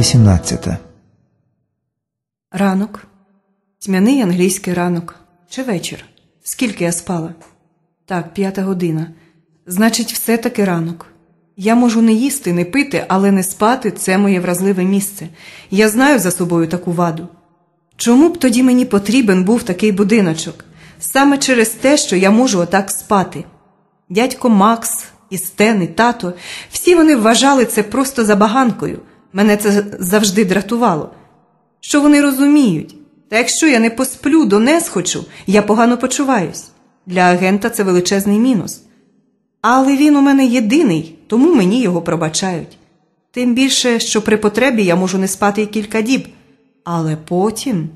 18. Ранок. Тьмяний англійський ранок. Чи вечір? Скільки я спала? Так, п'ята година. Значить, все таки ранок. Я можу не їсти, не пити, але не спати це моє вразливе місце. Я знаю за собою таку ваду. Чому б тоді мені потрібен був такий будиночок? Саме через те, що я можу отак спати. Дядько Макс, і Стен, і тато, всі вони вважали це просто забаганкою. Мене це завжди дратувало. Що вони розуміють? Та якщо я не посплю, донес хочу, я погано почуваюсь. Для агента це величезний мінус. Але він у мене єдиний, тому мені його пробачають. Тим більше, що при потребі я можу не спати й кілька діб. Але потім,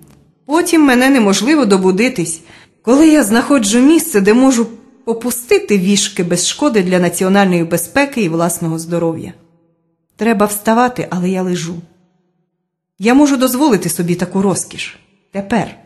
потім мене неможливо добудитись, коли я знаходжу місце, де можу попустити вішки без шкоди для національної безпеки і власного здоров'я. Треба вставати, але я лежу. Я можу дозволити собі таку розкіш. Тепер.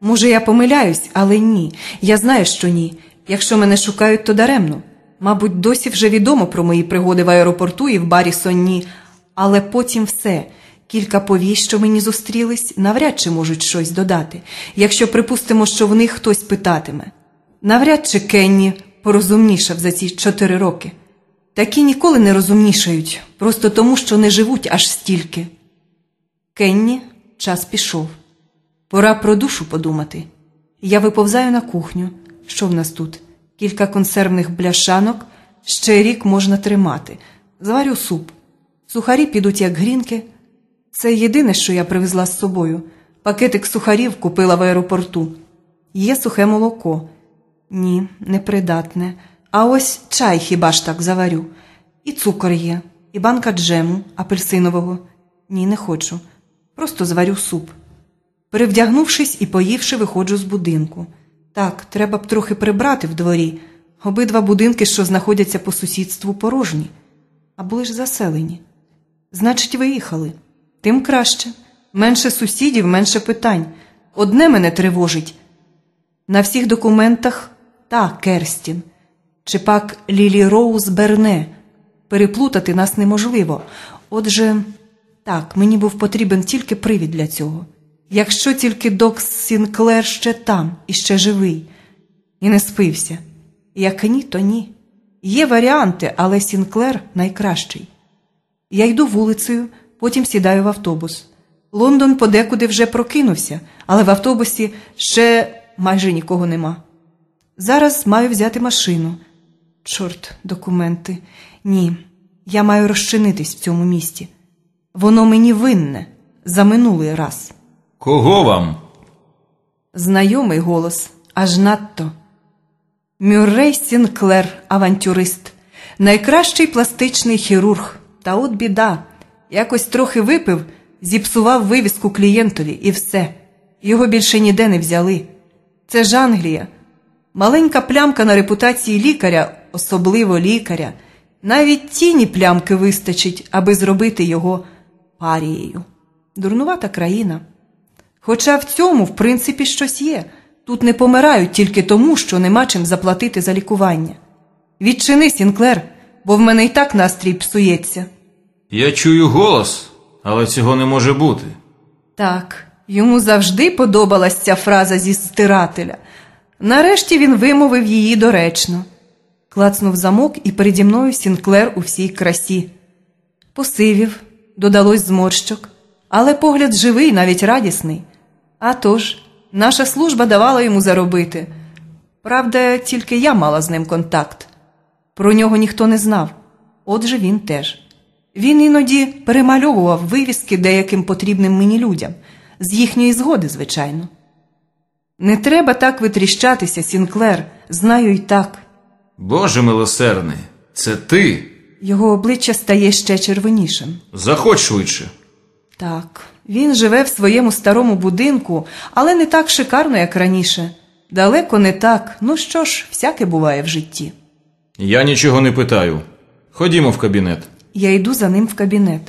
Може, я помиляюсь, але ні. Я знаю, що ні. Якщо мене шукають, то даремно. Мабуть, досі вже відомо про мої пригоди в аеропорту і в барі Сонні, але потім все. Кілька повій, що мені зустрілись, навряд чи можуть щось додати, якщо припустимо, що в них хтось питатиме. Навряд чи Кенні порозумнішав за ці чотири роки. Такі ніколи не розумнішають, просто тому, що не живуть аж стільки. Кенні, час пішов. Пора про душу подумати. Я виповзаю на кухню. Що в нас тут? Кілька консервних бляшанок, ще рік можна тримати. Зварю суп. Сухарі підуть як грінки. Це єдине, що я привезла з собою. Пакетик сухарів купила в аеропорту. Є сухе молоко. Ні, непридатне. А ось чай хіба ж так заварю. І цукор є, і банка джему апельсинового. Ні, не хочу. Просто зварю суп. Перевдягнувшись і поївши, виходжу з будинку. Так, треба б трохи прибрати в дворі. Обидва будинки, що знаходяться по сусідству, порожні, а були ж заселені. Значить, виїхали. Тим краще. Менше сусідів, менше питань. Одне мене тривожить. На всіх документах Такер Стін, чи пак Лілі Роуз Берне. Переплутати нас неможливо. Отже, так, мені був потрібен тільки привід для цього. Якщо тільки Докс Сінклер ще там і ще живий, і не спився. Як ні, то ні. Є варіанти, але Сінклер найкращий. Я йду вулицею, потім сідаю в автобус. Лондон подекуди вже прокинувся, але в автобусі ще майже нікого нема. Зараз маю взяти машину. Чорт, документи. Ні, я маю розчинитись в цьому місті. Воно мені винне за минулий раз. Кого вам? Знайомий голос, аж надто. Мюррей Сінклер, авантюрист, найкращий пластичний хірург. Та от біда. Якось трохи випив, зіпсував вивіску клієнтові і все. Його більше ніде не взяли. Це ж Англія. Маленька плямка на репутації лікаря, особливо лікаря. Навіть тіні плямки вистачить, аби зробити його парією. Дурнувата країна. Хоча в цьому, в принципі, щось є. Тут не помирають тільки тому, що нема чим заплатити за лікування. Відчини, Сінклер, бо в мене і так настрій псується. Я чую голос, але цього не може бути. Так, йому завжди подобалась ця фраза зі стирателя. Нарешті він вимовив її доречно. Клацнув замок, і переді мною Сінклер у всій красі. Посивів, додалось зморщок, але погляд живий, навіть радісний. А тож, наша служба давала йому заробити. Правда, тільки я мала з ним контакт. Про нього ніхто не знав. Отже, він теж. Він іноді перемальовував вивіски деяким потрібним мені людям, з їхньої згоди, звичайно. Не треба так витріщатися, Сінклер, знаю й так. Боже милосердний, це ти. Його обличчя стає ще червонішим. Заходь швидше. Так, він живе в своєму старому будинку, але не так шикарно, як раніше. Далеко не так. Ну що ж, всяке буває в житті. Я нічого не питаю. Ходімо в кабінет. Я йду за ним в кабінет.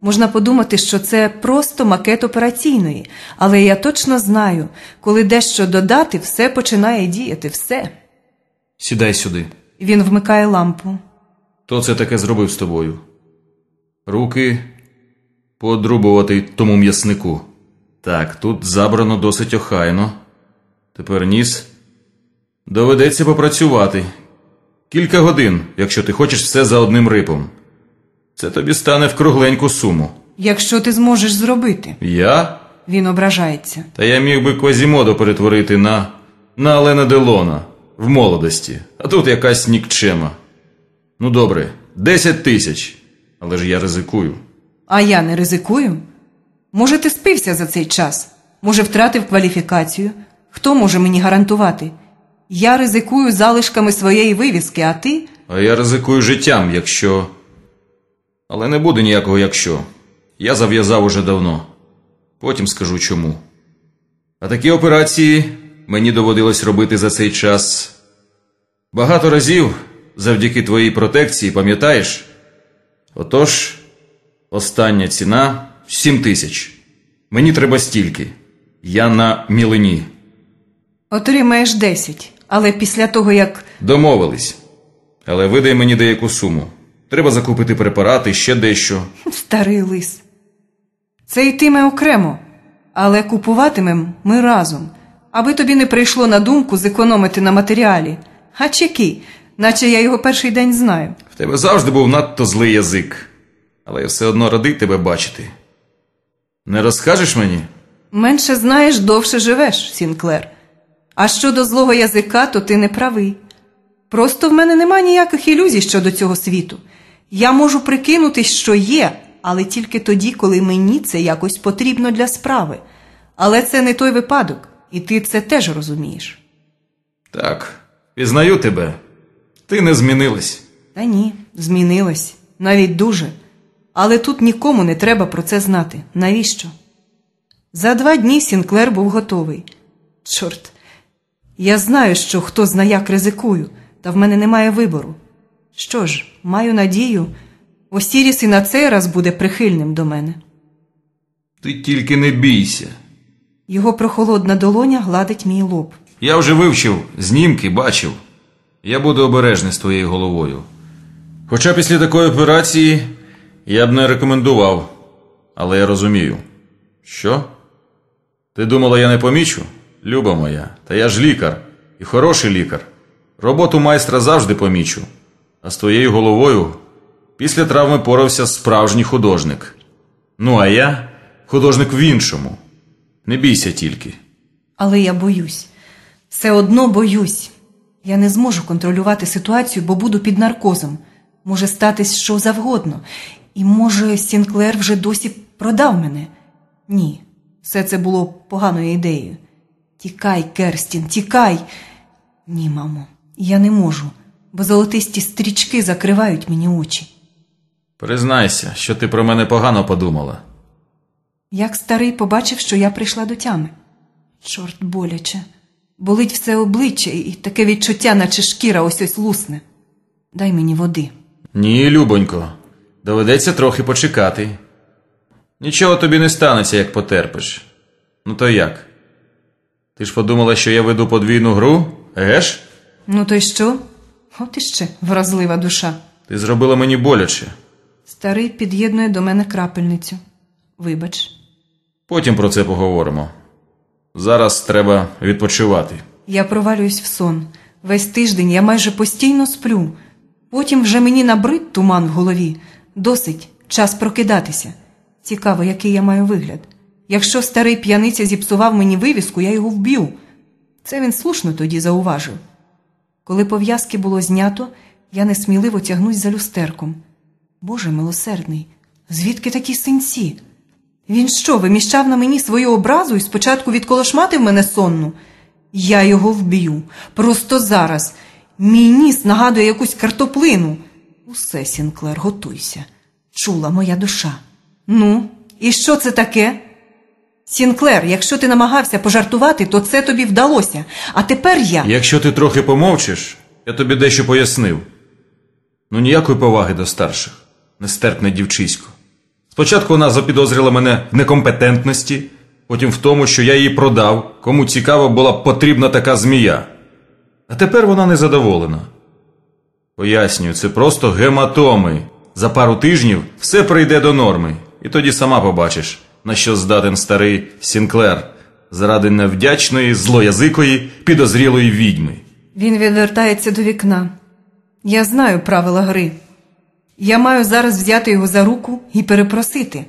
Можна подумати, що це просто макет операційної, але я точно знаю, коли дещо додати, все починає діяти, все. Сідай сюди. Він вмикає лампу. Хто це таке зробив з тобою? Руки Подрубувати тому м'яснику. Так, тут забрано досить охайно. Тепер ніс. Доведеться попрацювати. Кілька годин, якщо ти хочеш все за одним рипом. Це тобі стане в кругленьку суму. Якщо ти зможеш зробити, Я? він ображається. Та я міг би Квазімодо перетворити на. на Алена Делона в молодості, а тут якась нікчема. Ну добре, 10 тисяч. Але ж я ризикую. А я не ризикую. Може, ти спився за цей час? Може, втратив кваліфікацію? Хто може мені гарантувати? Я ризикую залишками своєї вивіски, а ти? А я ризикую життям, якщо. Але не буде ніякого якщо. Я зав'язав уже давно. Потім скажу чому. А такі операції мені доводилось робити за цей час. Багато разів завдяки твоїй протекції, пам'ятаєш? Отож, остання ціна 7 тисяч. Мені треба стільки. Я на мілині. Отримаєш 10. Але після того, як Домовились. Але видай мені деяку суму. Треба закупити препарати, ще дещо. старий лис. Це йтиме окремо, але купуватимем ми разом, аби тобі не прийшло на думку зекономити на матеріалі. А чеки, наче я його перший день знаю. В тебе завжди був надто злий язик. Але я все одно радий тебе бачити. Не розкажеш мені? Менше знаєш, довше живеш, Сінклер. А щодо злого язика, то ти не правий. Просто в мене нема ніяких ілюзій щодо цього світу. Я можу прикинутись, що є, але тільки тоді, коли мені це якось потрібно для справи. Але це не той випадок, і ти це теж розумієш. Так, пізнаю тебе. Ти не змінилась. Та ні, змінилось, навіть дуже. Але тут нікому не треба про це знати. Навіщо? За два дні Сінклер був готовий. Чорт, я знаю, що хто зна як ризикую, та в мене немає вибору. Що ж, маю надію, Осіріс і на цей раз буде прихильним до мене. Ти тільки не бійся. Його прохолодна долоня гладить мій лоб. Я вже вивчив знімки, бачив. Я буду обережний з твоєю головою. Хоча після такої операції я б не рекомендував, але я розумію. Що? Ти думала, я не помічу? Люба моя, та я ж лікар і хороший лікар. Роботу майстра завжди помічу. А з твоєю головою після травми порався справжній художник. Ну, а я художник в іншому. Не бійся тільки. Але я боюсь. Все одно боюсь. Я не зможу контролювати ситуацію, бо буду під наркозом. Може статись що завгодно. І може Сінклер вже досі продав мене? Ні, все це було поганою ідеєю. Тікай, Керстін, тікай. Ні, мамо, я не можу, бо золотисті стрічки закривають мені очі. Признайся, що ти про мене погано подумала. Як старий побачив, що я прийшла до тями. Чорт боляче. Болить все обличчя і таке відчуття, наче шкіра ось ось лусне. Дай мені води. Ні, любонько, доведеться трохи почекати. Нічого тобі не станеться, як потерпиш. Ну то як? Ти ж подумала, що я веду подвійну гру? Егеш? Ну то й що? От іще вразлива душа. Ти зробила мені боляче. Старий під'єднує до мене крапельницю. Вибач, Потім про це поговоримо. Зараз треба відпочивати. я провалююсь в сон. Весь тиждень я майже постійно сплю. Потім вже мені набрид туман в голові. Досить, час прокидатися. Цікаво, який я маю вигляд. Якщо старий п'яниця зіпсував мені вивіску, я його вб'ю. Це він слушно тоді зауважив. Коли пов'язки було знято, я несміливо тягнусь за люстерком. Боже милосердний, звідки такі синці? Він що, виміщав на мені свою образу і спочатку відколошматив мене сонну? Я його вб'ю. Просто зараз. Мій ніс нагадує якусь картоплину. Усе, Сінклер, готуйся. Чула моя душа. Ну, і що це таке? Сінклер, якщо ти намагався пожартувати, то це тобі вдалося. А тепер я. Якщо ти трохи помовчиш, я тобі дещо пояснив. Ну ніякої поваги до старших, нестерпне дівчисько. Спочатку вона запідозрила мене в некомпетентності, потім в тому, що я її продав, кому цікаво була потрібна така змія. А тепер вона незадоволена. Пояснюю, це просто гематоми. За пару тижнів все прийде до норми. і тоді сама побачиш, на що здатен старий Сінклер заради невдячної, злоязикої, підозрілої відьми. Він відвертається до вікна. Я знаю правила гри. Я маю зараз взяти його за руку і перепросити.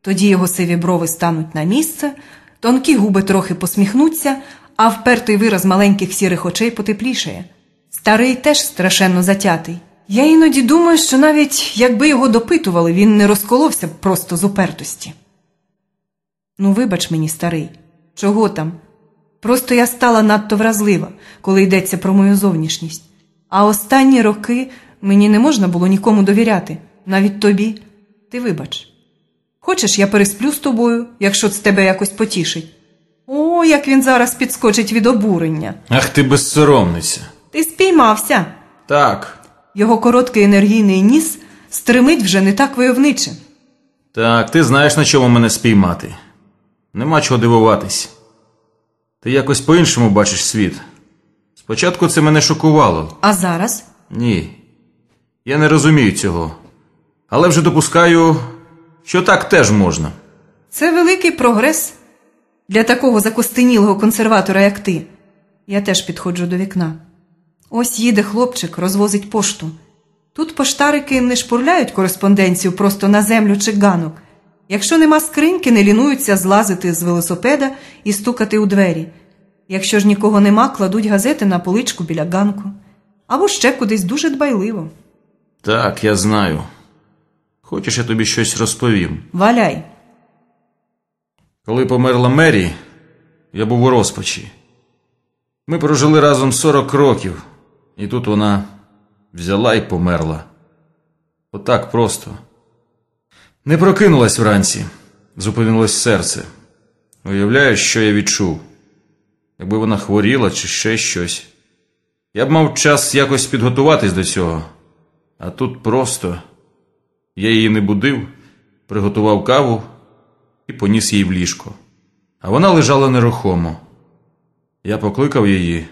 Тоді його сиві брови стануть на місце, тонкі губи трохи посміхнуться, а впертий вираз маленьких сірих очей потеплішає. Старий теж страшенно затятий. Я іноді думаю, що навіть якби його допитували, він не розколовся б просто з упертості. Ну, вибач мені, старий, чого там? Просто я стала надто вразлива, коли йдеться про мою зовнішність. А останні роки мені не можна було нікому довіряти, навіть тобі. Ти вибач. Хочеш, я пересплю з тобою, якщо це тебе якось потішить. О, як він зараз підскочить від обурення. Ах ти безсоромниця. Ти спіймався. Так, Його короткий енергійний ніс стримить вже не так войовниче. так, ти знаєш, на чому мене спіймати. Нема чого дивуватись. Ти якось по-іншому бачиш світ. Спочатку це мене шокувало. А зараз? Ні. Я не розумію цього. Але вже допускаю, що так теж можна. Це великий прогрес для такого закостенілого консерватора, як ти. Я теж підходжу до вікна. Ось їде хлопчик, розвозить пошту. Тут поштарики не шпурляють кореспонденцію просто на землю чи ганок. Якщо нема скриньки, не лінуються злазити з велосипеда і стукати у двері. Якщо ж нікого нема, кладуть газети на поличку біля ганку. Або ще кудись дуже дбайливо. Так, я знаю. Хочеш, я тобі щось розповім. Валяй. Коли померла Мері, я був у розпачі. Ми прожили разом 40 років, і тут вона взяла і померла. Отак просто. Не прокинулась вранці, зупинилось серце. Уявляю, що я відчув. Якби вона хворіла чи ще щось. Я б мав час якось підготуватись до цього. А тут просто я її не будив, приготував каву і поніс її в ліжко. А вона лежала нерухомо. Я покликав її,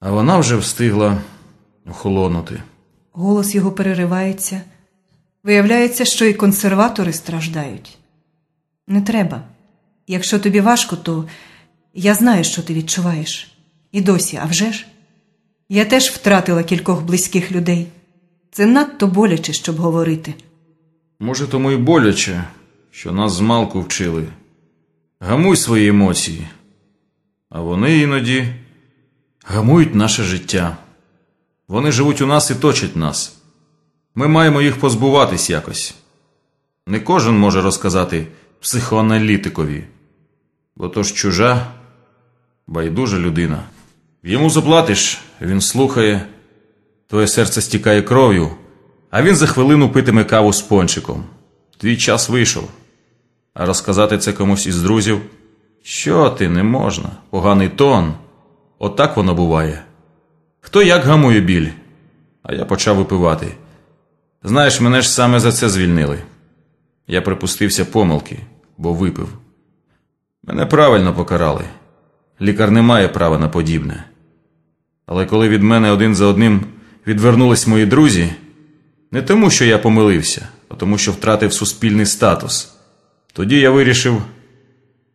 а вона вже встигла охолонути. Голос його переривається. Виявляється, що і консерватори страждають. Не треба. Якщо тобі важко, то я знаю, що ти відчуваєш. І досі, а вже ж? Я теж втратила кількох близьких людей. Це надто боляче, щоб говорити. Може, тому й боляче, що нас змалку вчили. Гамуй свої емоції, а вони іноді гамують наше життя. Вони живуть у нас і точать нас. Ми маємо їх позбуватись якось. Не кожен може розказати психоаналітикові, бо то ж чужа, байдужа людина. Йому заплатиш, він слухає, твоє серце стікає кров'ю, а він за хвилину питиме каву з пончиком. Твій час вийшов. А розказати це комусь із друзів? Що ти не можна? Поганий тон. Отак воно буває. Хто як гамує біль? А я почав випивати. Знаєш, мене ж саме за це звільнили. Я припустився помилки, бо випив. Мене правильно покарали. Лікар не має права на подібне. Але коли від мене один за одним відвернулись мої друзі, не тому, що я помилився, а тому, що втратив суспільний статус, тоді я вирішив,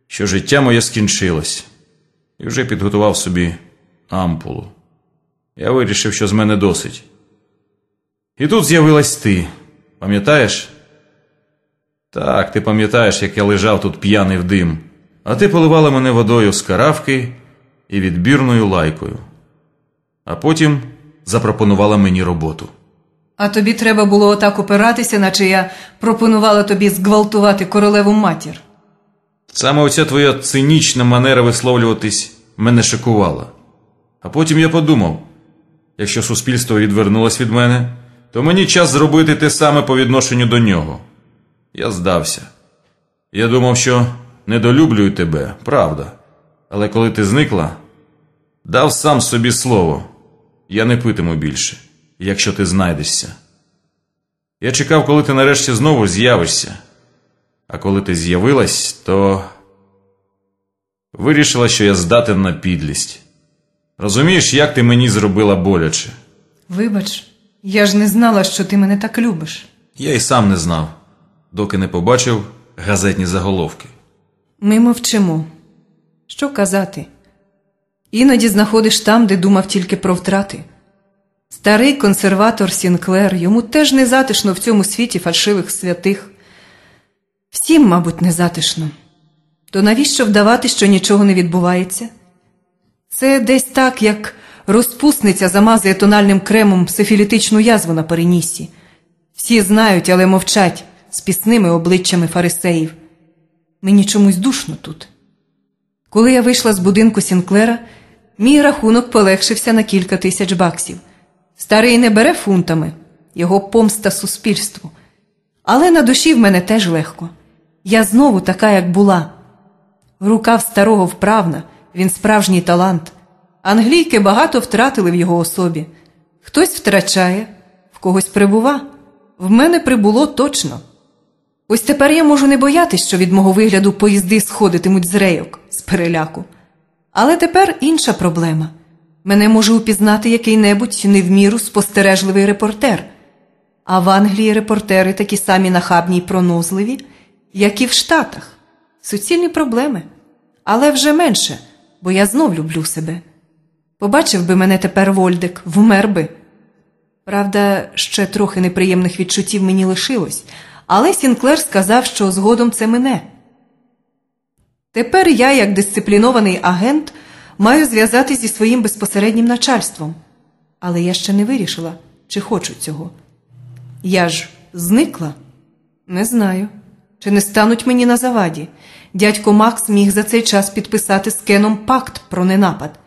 що життя моє скінчилось, і вже підготував собі ампулу. Я вирішив, що з мене досить. І тут з'явилась ти. Пам'ятаєш? Так, ти пам'ятаєш, як я лежав тут п'яний в дим, а ти поливала мене водою з каравки і відбірною лайкою. А потім запропонувала мені роботу. А тобі треба було отак опиратися, наче я пропонувала тобі зґвалтувати королеву матір. Саме оця твоя цинічна манера висловлюватись мене шокувала. А потім я подумав: якщо суспільство відвернулось від мене, то мені час зробити те саме по відношенню до нього. Я здався. Я думав, що недолюблюю тебе, правда. Але коли ти зникла, дав сам собі слово. Я не питиму більше, якщо ти знайдешся. Я чекав, коли ти нарешті знову з'явишся. А коли ти з'явилась, то вирішила, що я здатен на підлість. Розумієш, як ти мені зробила боляче? Вибач, я ж не знала, що ти мене так любиш. Я й сам не знав. доки не побачив газетні заголовки. Ми мовчимо. Що казати? Іноді знаходиш там, де думав тільки про втрати. Старий консерватор Сінклер, йому теж не затишно в цьому світі фальшивих святих. Всім, мабуть, не затишно. То навіщо вдавати, що нічого не відбувається? Це десь так, як розпусниця замазує тональним кремом сифілітичну язву на перенісі. Всі знають, але мовчать з пісними обличчями фарисеїв. Мені чомусь душно тут. Коли я вийшла з будинку Сінклера, мій рахунок полегшився на кілька тисяч баксів. Старий не бере фунтами, його помста суспільству. Але на душі в мене теж легко. Я знову така, як була. Рука в старого вправна, він справжній талант. Англійки багато втратили в його особі. Хтось втрачає, в когось прибува. В мене прибуло точно. Ось тепер я можу не боятись, що від мого вигляду поїзди сходитимуть з рейок, з переляку. Але тепер інша проблема. Мене може упізнати який-небудь не в міру спостережливий репортер. А в Англії репортери такі самі нахабні й пронозливі, як і в Штатах. Суцільні проблеми. Але вже менше, бо я знов люблю себе. Побачив би мене тепер Вольдик, вмер би. Правда, ще трохи неприємних відчуттів мені лишилось, але Сінклер сказав, що згодом це мене. Тепер я, як дисциплінований агент, маю зв'язатись зі своїм безпосереднім начальством. Але я ще не вирішила, чи хочу цього. Я ж зникла? Не знаю. Чи не стануть мені на заваді? Дядько Макс міг за цей час підписати з Кеном пакт про ненапад.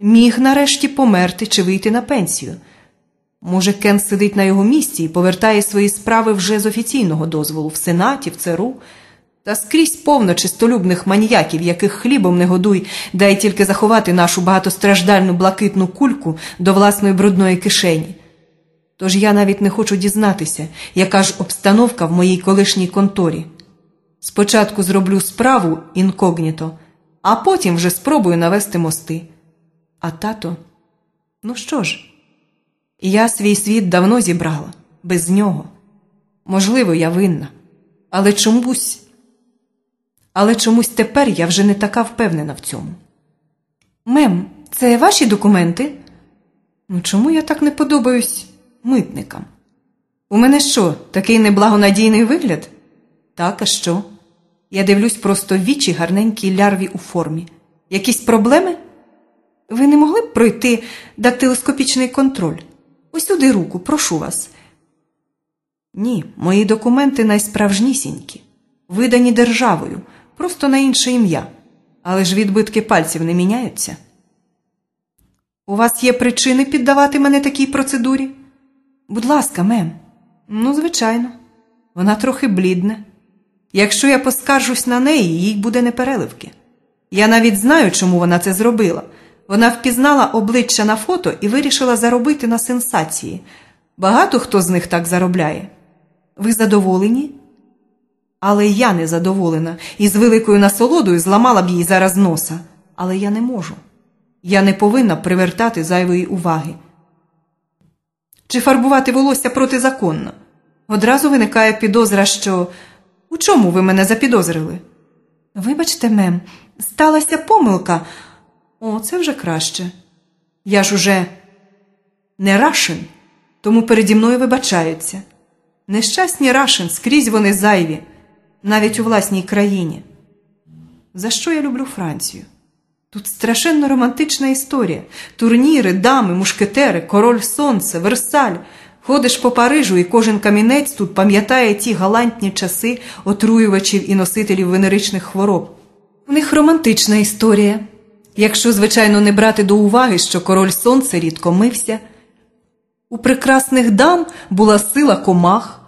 Міг нарешті померти чи вийти на пенсію. Може, Кен сидить на його місці і повертає свої справи вже з офіційного дозволу в Сенаті, в ЦРУ. Та скрізь повно чистолюбних маніяків, яких хлібом не годуй, дай тільки заховати нашу багатостраждальну блакитну кульку до власної брудної кишені. Тож я навіть не хочу дізнатися, яка ж обстановка в моїй колишній конторі. Спочатку зроблю справу інкогніто, а потім вже спробую навести мости. А тато, ну що ж, я свій світ давно зібрала, без нього. Можливо, я винна, але чомусь. Але чомусь тепер я вже не така впевнена в цьому. Мем, це ваші документи? Ну чому я так не подобаюсь митникам? У мене що, такий неблагонадійний вигляд? Так, а що? Я дивлюсь просто вічі гарненькій лярві у формі. Якісь проблеми? Ви не могли б пройти дактилоскопічний контроль? Ось сюди руку, прошу вас. Ні, мої документи найсправжнісінькі, видані державою, просто на інше ім'я. Але ж відбитки пальців не міняються. У вас є причини піддавати мене такій процедурі? Будь ласка, мем. Ну, звичайно, вона трохи блідна. Якщо я поскаржусь на неї, їй буде непереливки. Я навіть знаю, чому вона це зробила. Вона впізнала обличчя на фото і вирішила заробити на сенсації. Багато хто з них так заробляє. Ви задоволені? Але я не задоволена і з великою насолодою зламала б їй зараз носа. Але я не можу. Я не повинна привертати зайвої уваги. Чи фарбувати волосся протизаконно? Одразу виникає підозра, що у чому ви мене запідозрили? Вибачте, мем, сталася помилка. О, це вже краще. Я ж уже не рашин, тому переді мною вибачаються. Нещасні рашин, скрізь вони зайві, навіть у власній країні. За що я люблю Францію? Тут страшенно романтична історія: турніри, дами, мушкетери, король сонце, Версаль. Ходиш по Парижу, і кожен камінець тут пам'ятає ті галантні часи отруювачів і носителів венеричних хвороб. У них романтична історія. Якщо, звичайно, не брати до уваги, що король сонце рідко мився. У прекрасних дам була сила комах,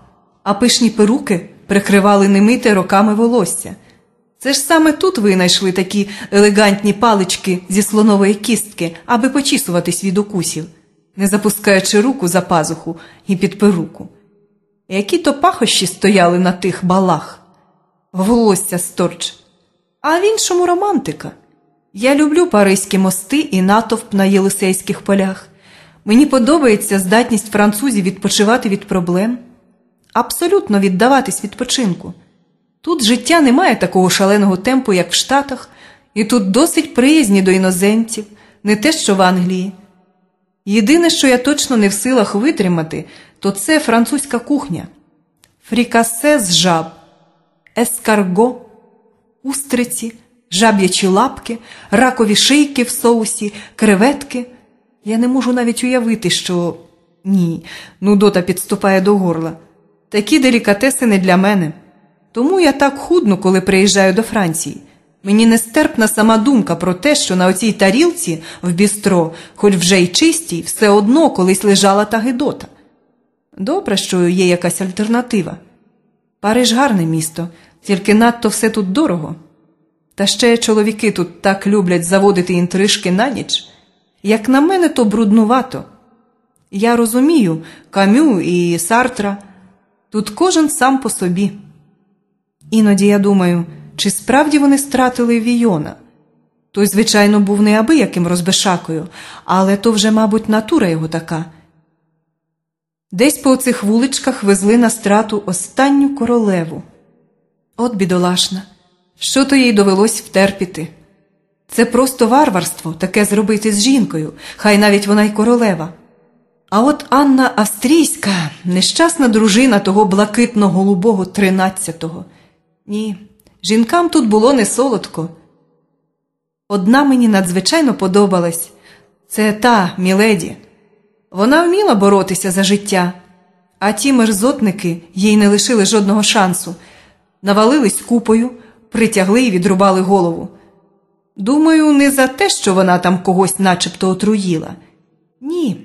а пишні перуки прикривали немите роками волосся. Це ж саме тут винайшли такі елегантні палички зі слонової кістки, аби почісуватись від укусів, не запускаючи руку за пазуху і під перуку. Які то пахощі стояли на тих балах, волосся сторч, а в іншому романтика. Я люблю паризькі мости і натовп на Єлисейських полях. Мені подобається здатність французів відпочивати від проблем. абсолютно віддаватись відпочинку. Тут життя не має такого шаленого темпу, як в Штатах, і тут досить приязні до іноземців, не те, що в Англії. Єдине, що я точно не в силах витримати, то це французька кухня, фрікасе з жаб, ескарго, устриці, жаб'ячі лапки, ракові шийки в соусі, креветки. Я не можу навіть уявити, що ні, нудота підступає до горла. Такі делікатеси не для мене. Тому я так худну, коли приїжджаю до Франції. Мені нестерпна сама думка про те, що на оцій тарілці в бістро, хоч вже й чистій, все одно колись лежала та гидота. Добре, що є якась альтернатива. Париж гарне місто, тільки надто все тут дорого. Та ще чоловіки тут так люблять заводити інтрижки на ніч. Як на мене, то бруднувато. Я розумію Камю і Сартра. Тут кожен сам по собі. Іноді я думаю, чи справді вони стратили Війона? Той, звичайно, був неабияким розбешакою, але то вже, мабуть, натура його така. Десь по оцих вуличках везли на страту останню королеву. От бідолашна, що то їй довелось втерпіти. Це просто варварство таке зробити з жінкою, хай навіть вона й королева. А от Анна Австрійська, нещасна дружина того блакитно-голубого тринадцятого. Ні, жінкам тут було не солодко. Одна мені надзвичайно подобалась це та Міледі. Вона вміла боротися за життя, а ті мерзотники їй не лишили жодного шансу, навалились купою, притягли і відрубали голову. Думаю, не за те, що вона там когось начебто отруїла. Ні.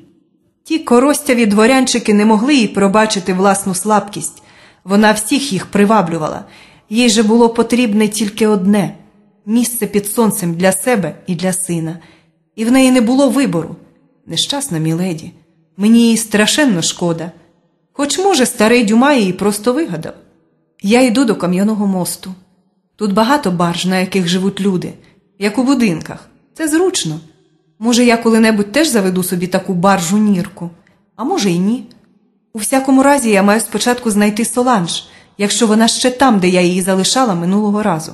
Ті коростяві дворянчики не могли їй пробачити власну слабкість. Вона всіх їх приваблювала. Їй же було потрібне тільки одне місце під сонцем для себе і для сина. І в неї не було вибору. Нещасна міледі. Мені її страшенно шкода. Хоч, може, старий Дюма її просто вигадав. Я йду до кам'яного мосту. Тут багато барж, на яких живуть люди, як у будинках. Це зручно. Може, я коли-небудь теж заведу собі таку баржу нірку, а може й ні. У всякому разі, я маю спочатку знайти Соланж, якщо вона ще там, де я її залишала минулого разу.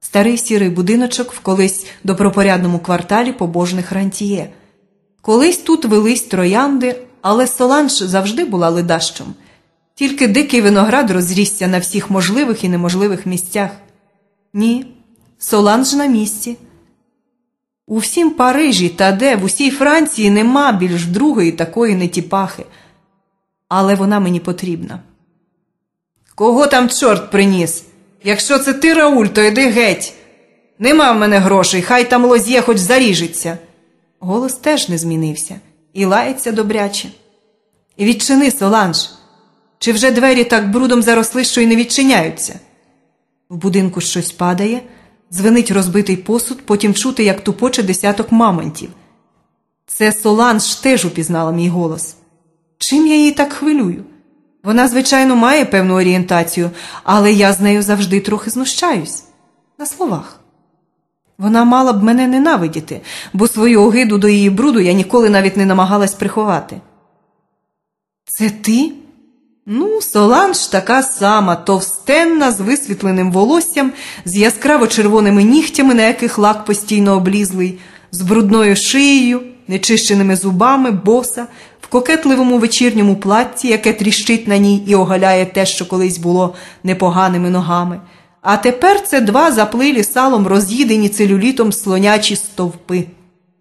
Старий сірий будиночок в колись добропорядному кварталі побожних рантіє. Колись тут велись троянди, але Соланж завжди була ледащом. Тільки дикий виноград розрісся на всіх можливих і неможливих місцях. Ні, Соланж на місці. У всім Парижі та де в усій Франції нема більш другої такої нетіпахи. Але вона мені потрібна. Кого там чорт приніс? Якщо це ти, Рауль, то йди геть. Нема в мене грошей, хай там лозє хоч заріжеться. Голос теж не змінився і лається добряче. Відчини, Соланж. Чи вже двері так брудом заросли, що й не відчиняються? В будинку щось падає, звенить розбитий посуд, потім чути, як тупоче десяток мамонтів. Це Соланж теж упізнала мій голос. Чим я її так хвилюю? Вона, звичайно, має певну орієнтацію, але я з нею завжди трохи знущаюсь. На словах. Вона мала б мене ненавидіти, бо свою огиду до її бруду я ніколи навіть не намагалась приховати. Це ти? Ну, Соланж така сама, товстенна, з висвітленим волоссям, з яскраво червоними нігтями, на яких лак постійно облізлий, з брудною шиєю, нечищеними зубами, боса, в кокетливому вечірньому платці, яке тріщить на ній і оголяє те, що колись було непоганими ногами. А тепер це два заплилі салом роз'їдені целюлітом слонячі стовпи.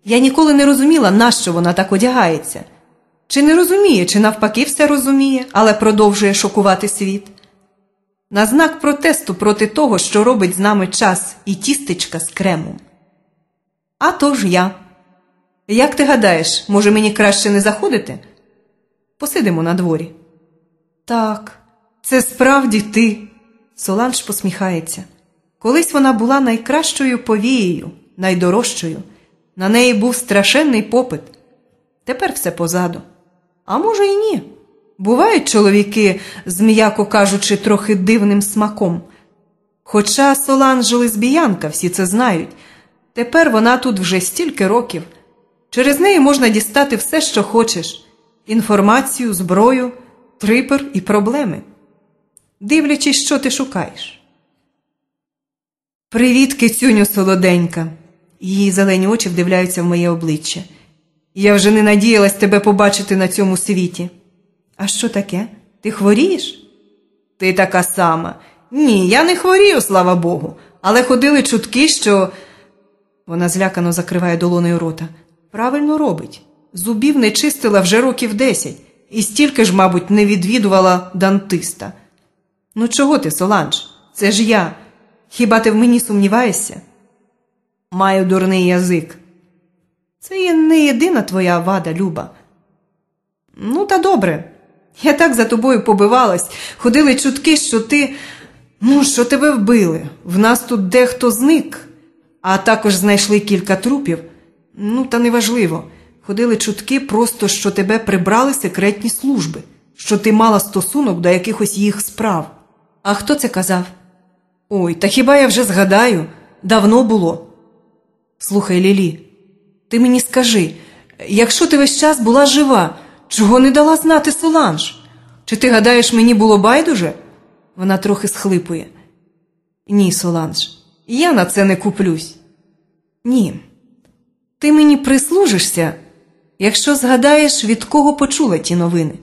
Я ніколи не розуміла, нащо вона так одягається. Чи не розуміє, чи навпаки все розуміє, але продовжує шокувати світ. На знак протесту проти того, що робить з нами час і тістечка з кремом. А то ж я. Як ти гадаєш, може мені краще не заходити? Посидимо на дворі. Так, це справді ти. Соланж посміхається. Колись вона була найкращою повією, найдорожчою. На неї був страшенний попит. Тепер все позаду. А може, й ні. Бувають чоловіки, з м'яко кажучи, трохи дивним смаком. Хоча Соланж лесбіянка, всі це знають. Тепер вона тут вже стільки років. Через неї можна дістати все, що хочеш інформацію, зброю, Трипер і проблеми. Дивлячись, що ти шукаєш. Привіт, кицюню солоденька. Її зелені очі вдивляються в моє обличчя. Я вже не надіялась тебе побачити на цьому світі. А що таке? Ти хворієш? Ти така сама. Ні, я не хворію, слава Богу, але ходили чутки, що. Вона злякано закриває долоною рота. Правильно робить. Зубів не чистила вже років десять, і стільки ж, мабуть, не відвідувала дантиста. Ну, чого ти, Соланж? Це ж я. Хіба ти в мені сумніваєшся? Маю дурний язик. Це є не єдина твоя вада, Люба. Ну, та добре. Я так за тобою побивалась. Ходили чутки, що ти. Ну, що тебе вбили. В нас тут дехто зник, а також знайшли кілька трупів. Ну, та неважливо. Ходили чутки просто, що тебе прибрали секретні служби, що ти мала стосунок до якихось їх справ. А хто це казав? Ой, та хіба я вже згадаю? Давно було. Слухай, Лілі, ти мені скажи, якщо ти весь час була жива, чого не дала знати Соланж? Чи ти гадаєш, мені було байдуже? Вона трохи схлипує. Ні, Соланж, я на це не куплюсь. Ні. Ти мені прислужишся, якщо згадаєш, від кого почула ті новини.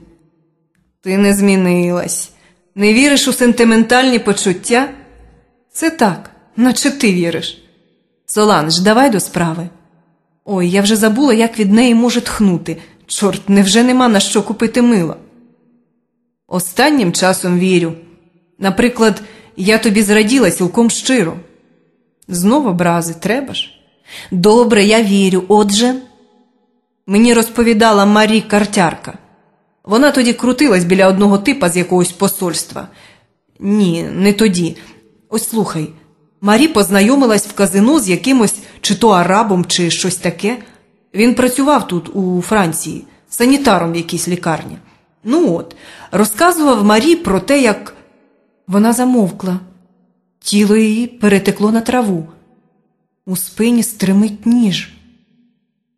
Ти не змінилась, не віриш у сентиментальні почуття? Це так, наче ти віриш. Соланж, давай до справи. Ой, я вже забула, як від неї може тхнути. Чорт, невже нема на що купити мило? Останнім часом вірю. Наприклад, я тобі зраділа цілком щиро. Знов образи треба ж? Добре, я вірю. Отже, мені розповідала Марі Картярка. Вона тоді крутилась біля одного типа з якогось посольства. Ні, не тоді. Ось слухай. Марі познайомилась в казино з якимось чи то арабом, чи щось таке. Він працював тут, у Франції, санітаром в якійсь лікарні. Ну от, розказував Марі про те, як вона замовкла. Тіло її перетекло на траву. У спині стримить ніж.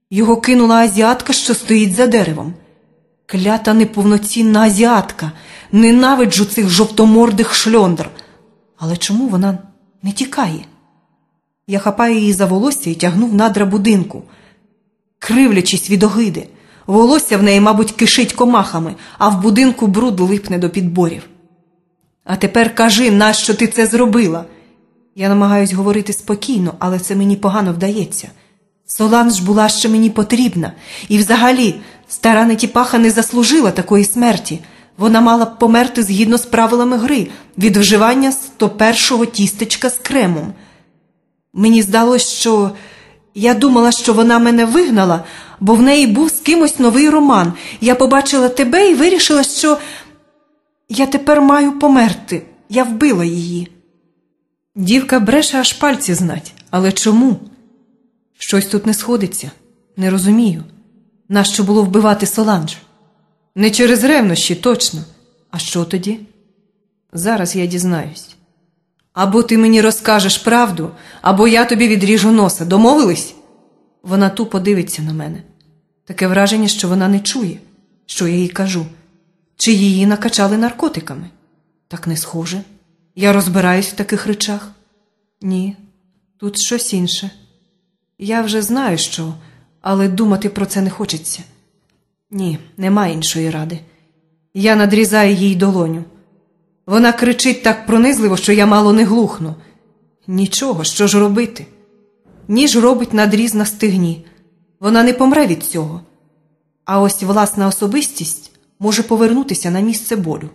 Його кинула азіатка, що стоїть за деревом. Клята неповноцінна азіатка. Ненавиджу цих жовтомордих шльондр. Але чому вона не тікає? Я хапаю її за волосся і тягну в надра будинку, кривлячись від огиди. Волосся в неї, мабуть, кишить комахами, а в будинку бруд липне до підборів. А тепер кажи, нащо ти це зробила? Я намагаюсь говорити спокійно, але це мені погано вдається. Соланж була ще мені потрібна, і взагалі стара нетіпаха не заслужила такої смерті. Вона мала б померти згідно з правилами гри від вживання 101-го тістечка з кремом. Мені здалось, що я думала, що вона мене вигнала, бо в неї був з кимось новий роман. Я побачила тебе і вирішила, що я тепер маю померти. Я вбила її. Дівка бреше аж пальці знать. Але чому? Щось тут не сходиться. Не розумію. Нащо було вбивати Соланж? Не через ревнощі, точно. А що тоді? Зараз я дізнаюсь. Або ти мені розкажеш правду, або я тобі відріжу носа. Домовились? Вона тупо дивиться на мене. Таке враження, що вона не чує, що я їй кажу. Чи її накачали наркотиками? Так не схоже. Я розбираюсь в таких речах. Ні, тут щось інше. Я вже знаю, що, але думати про це не хочеться. Ні, нема іншої ради. Я надрізаю їй долоню. Вона кричить так пронизливо, що я мало не глухну. Нічого, що ж робити? Ніж робить надріз на стегні. Вона не помре від цього. А ось власна особистість може повернутися на місце болю.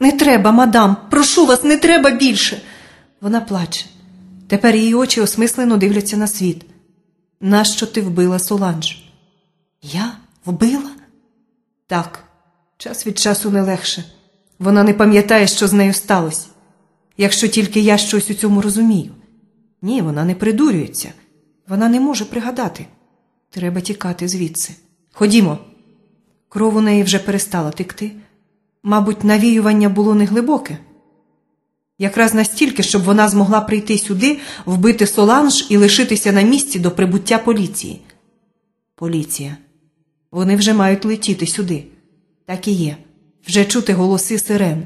Не треба, мадам, прошу вас, не треба більше. Вона плаче. Тепер її очі осмислено дивляться на світ. Нащо ти вбила Соланж? Я вбила? Так, час від часу не легше. Вона не пам'ятає, що з нею сталося. Якщо тільки я щось у цьому розумію. Ні, вона не придурюється. Вона не може пригадати. Треба тікати звідси. Ходімо. Кров у неї вже перестала текти. Мабуть, навіювання було неглибоке. Якраз настільки, щоб вона змогла прийти сюди, вбити Соланж і лишитися на місці до прибуття поліції. Поліція. Вони вже мають летіти сюди. Так і є. Вже чути голоси сирен.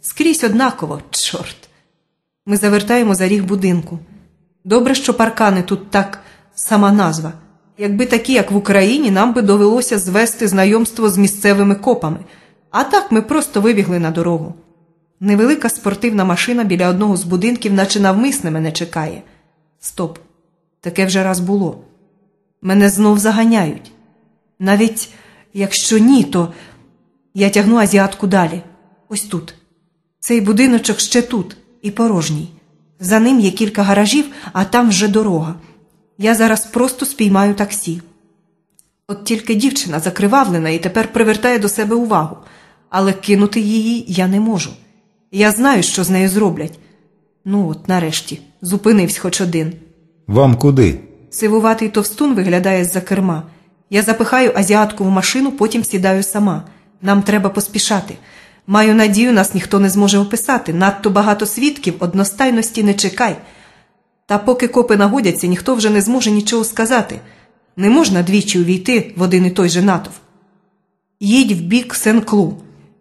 Скрізь однаково, чорт. Ми завертаємо за ріг будинку. Добре, що паркани тут так сама назва. Якби такі, як в Україні, нам би довелося звести знайомство з місцевими копами. А так ми просто вибігли на дорогу. Невелика спортивна машина біля одного з будинків, наче навмисне мене чекає. Стоп. Таке вже раз було. Мене знов заганяють. Навіть якщо ні, то я тягну азіатку далі. Ось тут. Цей будиночок ще тут і порожній. За ним є кілька гаражів, а там вже дорога. Я зараз просто спіймаю таксі. От тільки дівчина закривавлена і тепер привертає до себе увагу, але кинути її я не можу. Я знаю, що з нею зроблять. Ну от, нарешті, зупинився хоч один. Вам куди? Сивуватий товстун виглядає з-за керма. Я запихаю азіатку в машину, потім сідаю сама. Нам треба поспішати. Маю надію, нас ніхто не зможе описати. Надто багато свідків, одностайності не чекай. Та поки копи нагодяться, ніхто вже не зможе нічого сказати. Не можна двічі увійти в один і той же натовп. Їдь в бік Сен-Клу.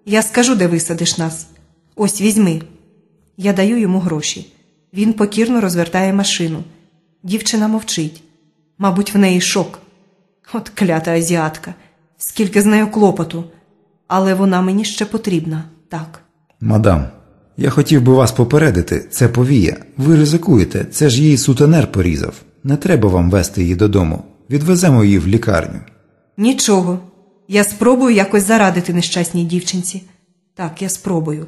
Я скажу, де висадиш нас. Ось візьми. Я даю йому гроші. Він покірно розвертає машину. Дівчина мовчить. Мабуть, в неї шок. От клята азіатка. Скільки з нею клопоту. Але вона мені ще потрібна, так. Мадам, я хотів би вас попередити, це повія. Ви ризикуєте, це ж її сутенер порізав. Не треба вам вести її додому. Відвеземо її в лікарню. Нічого. Я спробую якось зарадити нещасній дівчинці. Так, я спробую.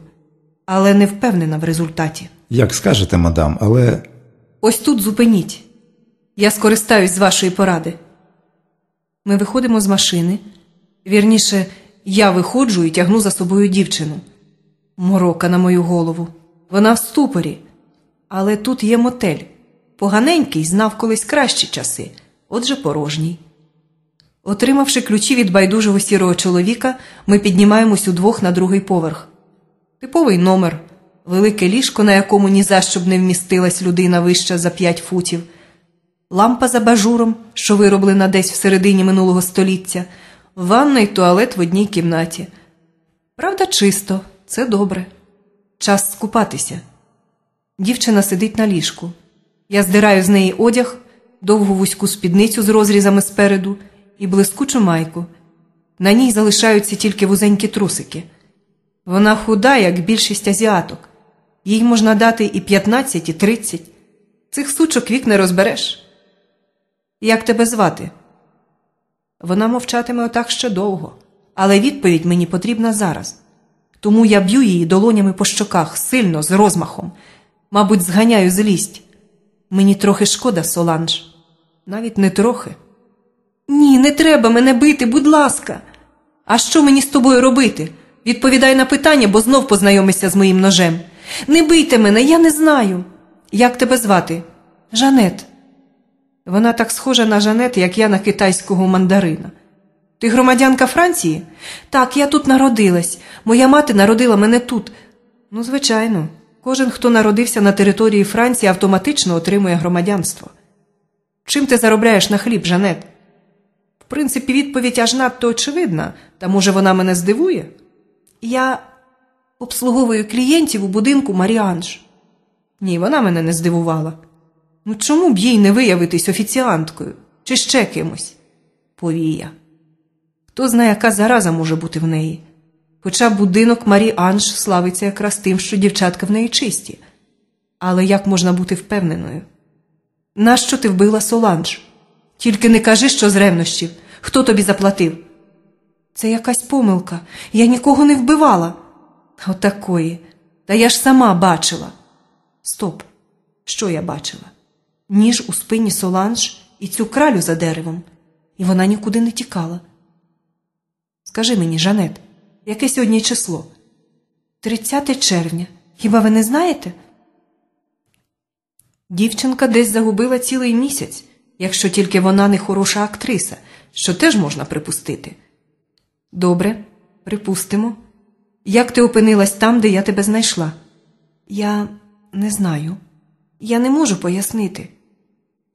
Але не впевнена в результаті. Як скажете, мадам, але Ось тут зупиніть. Я скористаюсь з вашої поради. Ми виходимо з машини. Вірніше, я виходжу і тягну за собою дівчину. Морока на мою голову. Вона в ступорі. Але тут є мотель. Поганенький знав колись кращі часи, отже порожній. Отримавши ключі від байдужого сірого чоловіка, ми піднімаємось удвох на другий поверх. Типовий номер, велике ліжко, на якому ні за що б не вмістилась людина вища за п'ять футів, лампа за бажуром, що вироблена десь в середині минулого століття, ванна й туалет в одній кімнаті. Правда, чисто, це добре. Час скупатися. Дівчина сидить на ліжку. Я здираю з неї одяг, довгу вузьку спідницю з розрізами спереду і блискучу майку. На ній залишаються тільки вузенькі трусики. Вона худа, як більшість азіаток. Їй можна дати і 15, і 30. Цих сучок вік не розбереш. Як тебе звати? Вона мовчатиме отак ще довго, але відповідь мені потрібна зараз. Тому я б'ю її долонями по щоках, сильно, з розмахом. Мабуть, зганяю злість. Мені трохи шкода, Соланж. Навіть не трохи. Ні, не треба мене бити, будь ласка. А що мені з тобою робити? Відповідай на питання, бо знов познайомишся з моїм ножем. Не бийте мене, я не знаю. Як тебе звати? Жанет. Вона так схожа на Жанет, як я на китайського мандарина. Ти громадянка Франції? Так, я тут народилась. Моя мати народила мене тут. Ну, звичайно, кожен, хто народився на території Франції, автоматично отримує громадянство. Чим ти заробляєш на хліб, Жанет? В принципі, відповідь аж надто очевидна, та може вона мене здивує? Я обслуговую клієнтів у будинку Маріанж. Ні, вона мене не здивувала. Ну чому б їй не виявитись офіціанткою чи ще кимось? Повія. Хто знає, яка зараза може бути в неї. Хоча будинок Марі Анж славиться якраз тим, що дівчатка в неї чисті. Але як можна бути впевненою? Нащо ти вбила Соланж? Тільки не кажи, що з ревнощів. Хто тобі заплатив? Це якась помилка. Я нікого не вбивала. Отакої. Та я ж сама бачила. Стоп. Що я бачила? Ніж у спині Соланж і цю кралю за деревом. І вона нікуди не тікала. Скажи мені, Жанет, яке сьогодні число? 30 червня. Хіба ви не знаєте? Дівчинка десь загубила цілий місяць, якщо тільки вона не хороша актриса, що теж можна припустити. Добре, припустимо. Як ти опинилась там, де я тебе знайшла? Я не знаю. Я не можу пояснити.